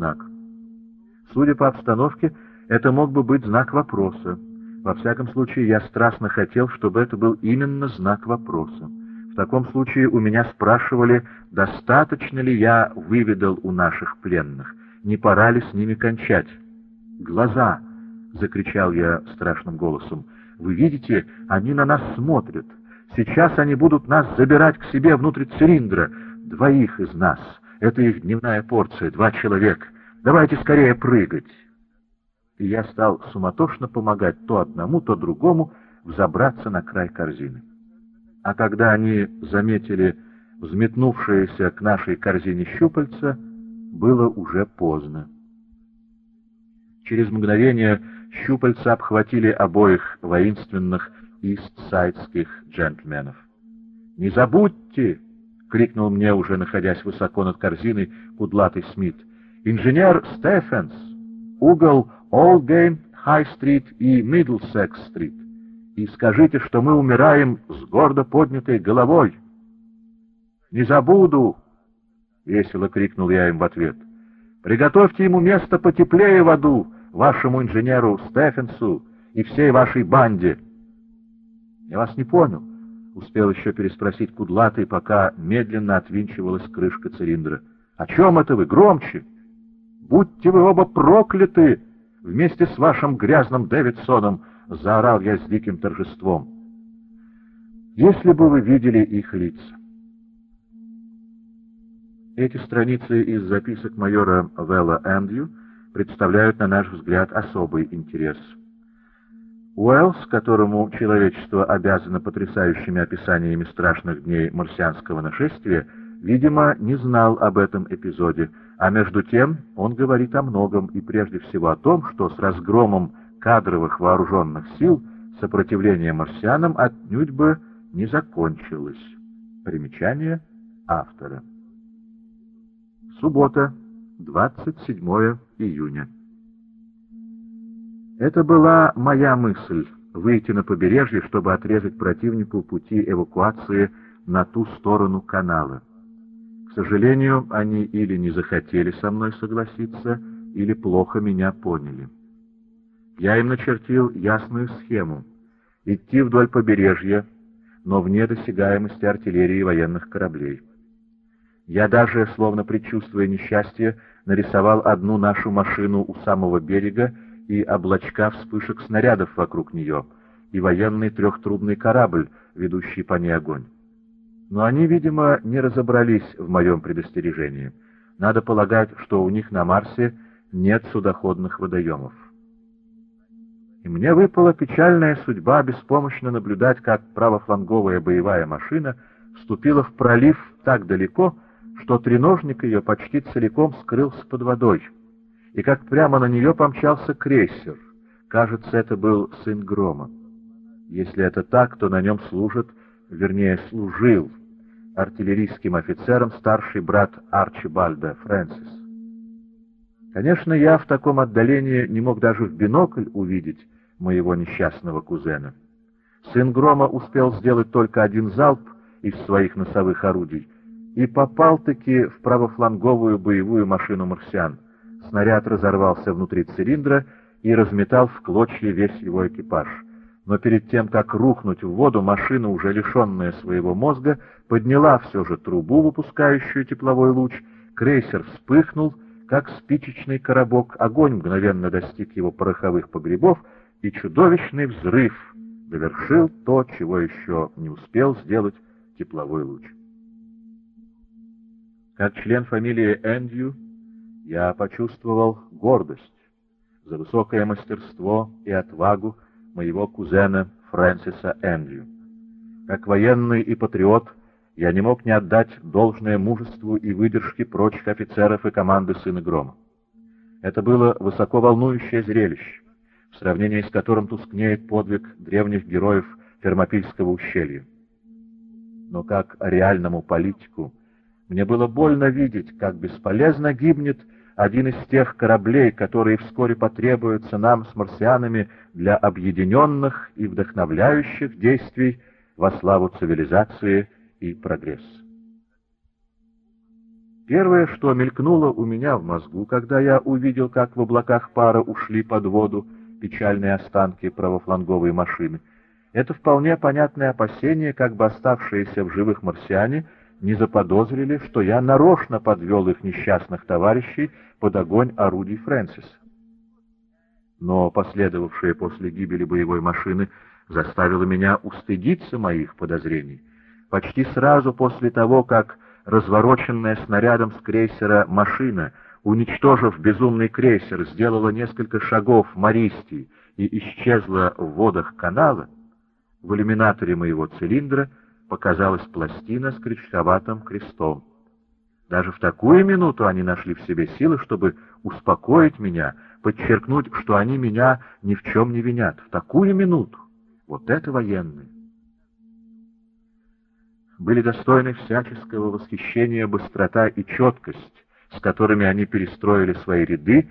знак. Судя по обстановке, это мог бы быть знак вопроса. Во всяком случае, я страстно хотел, чтобы это был именно знак вопроса. В таком случае у меня спрашивали, достаточно ли я выведал у наших пленных, не пора ли с ними кончать. «Глаза!» — закричал я страшным голосом. «Вы видите, они на нас смотрят. Сейчас они будут нас забирать к себе внутрь цилиндра. Двоих из нас. Это их дневная порция, два человека. Давайте скорее прыгать!» И я стал суматошно помогать то одному, то другому взобраться на край корзины а когда они заметили взметнувшееся к нашей корзине щупальца, было уже поздно. Через мгновение щупальца обхватили обоих воинственных истсайдских джентльменов. «Не забудьте!» — крикнул мне, уже находясь высоко над корзиной, кудлатый Смит. «Инженер Стефенс! Угол Олгейм, Хай-стрит и Мидлсекс-стрит и скажите, что мы умираем с гордо поднятой головой. «Не забуду!» — весело крикнул я им в ответ. «Приготовьте ему место потеплее в аду, вашему инженеру Стефенсу и всей вашей банде!» «Я вас не понял», — успел еще переспросить Кудлатый, пока медленно отвинчивалась крышка цилиндра. «О чем это вы? Громче! Будьте вы оба прокляты вместе с вашим грязным Дэвидсоном!» — заорал я с диким торжеством. «Если бы вы видели их лица!» Эти страницы из записок майора Вэлла Эндрю представляют, на наш взгляд, особый интерес. Уэллс, которому человечество обязано потрясающими описаниями страшных дней марсианского нашествия, видимо, не знал об этом эпизоде, а между тем он говорит о многом и прежде всего о том, что с разгромом кадровых вооруженных сил сопротивление марсианам отнюдь бы не закончилось. Примечание автора. Суббота, 27 июня. Это была моя мысль — выйти на побережье, чтобы отрезать противнику пути эвакуации на ту сторону канала. К сожалению, они или не захотели со мной согласиться, или плохо меня поняли. Я им начертил ясную схему — идти вдоль побережья, но вне досягаемости артиллерии и военных кораблей. Я даже, словно предчувствуя несчастье, нарисовал одну нашу машину у самого берега и облачка вспышек снарядов вокруг нее, и военный трехтрубный корабль, ведущий по ней огонь. Но они, видимо, не разобрались в моем предостережении. Надо полагать, что у них на Марсе нет судоходных водоемов. И мне выпала печальная судьба беспомощно наблюдать, как правофланговая боевая машина вступила в пролив так далеко, что треножник ее почти целиком скрылся под водой, и как прямо на нее помчался крейсер. Кажется, это был сын Грома. Если это так, то на нем служит, вернее, служил артиллерийским офицером старший брат Арчибальда Фрэнсис. Конечно, я в таком отдалении не мог даже в бинокль увидеть моего несчастного кузена. Сын Грома успел сделать только один залп из своих носовых орудий и попал-таки в правофланговую боевую машину марсиан. Снаряд разорвался внутри цилиндра и разметал в клочья весь его экипаж. Но перед тем, как рухнуть в воду, машина, уже лишенная своего мозга, подняла все же трубу, выпускающую тепловой луч, крейсер вспыхнул, как спичечный коробок, огонь мгновенно достиг его пороховых погребов, и чудовищный взрыв довершил то, чего еще не успел сделать тепловой луч. Как член фамилии Эндью, я почувствовал гордость за высокое мастерство и отвагу моего кузена Фрэнсиса Эндью. Как военный и патриот — я не мог не отдать должное мужеству и выдержке прочих офицеров и команды Сына Грома. Это было высоко волнующее зрелище, в сравнении с которым тускнеет подвиг древних героев Фермопильского ущелья. Но как реальному политику мне было больно видеть, как бесполезно гибнет один из тех кораблей, которые вскоре потребуются нам с марсианами для объединенных и вдохновляющих действий во славу цивилизации и прогресс. Первое, что мелькнуло у меня в мозгу, когда я увидел, как в облаках пара ушли под воду печальные останки правофланговой машины, это вполне понятное опасение, как бы оставшиеся в живых марсиане не заподозрили, что я нарочно подвел их несчастных товарищей под огонь орудий Фрэнсиса. Но последовавшее после гибели боевой машины заставило меня устыдиться моих подозрений. Почти сразу после того, как развороченная снарядом с крейсера машина, уничтожив безумный крейсер, сделала несколько шагов Мористии и исчезла в водах канала, в иллюминаторе моего цилиндра показалась пластина с крючковатым крестом. Даже в такую минуту они нашли в себе силы, чтобы успокоить меня, подчеркнуть, что они меня ни в чем не винят. В такую минуту. Вот это военные. Были достойны всяческого восхищения быстрота и четкость, с которыми они перестроили свои ряды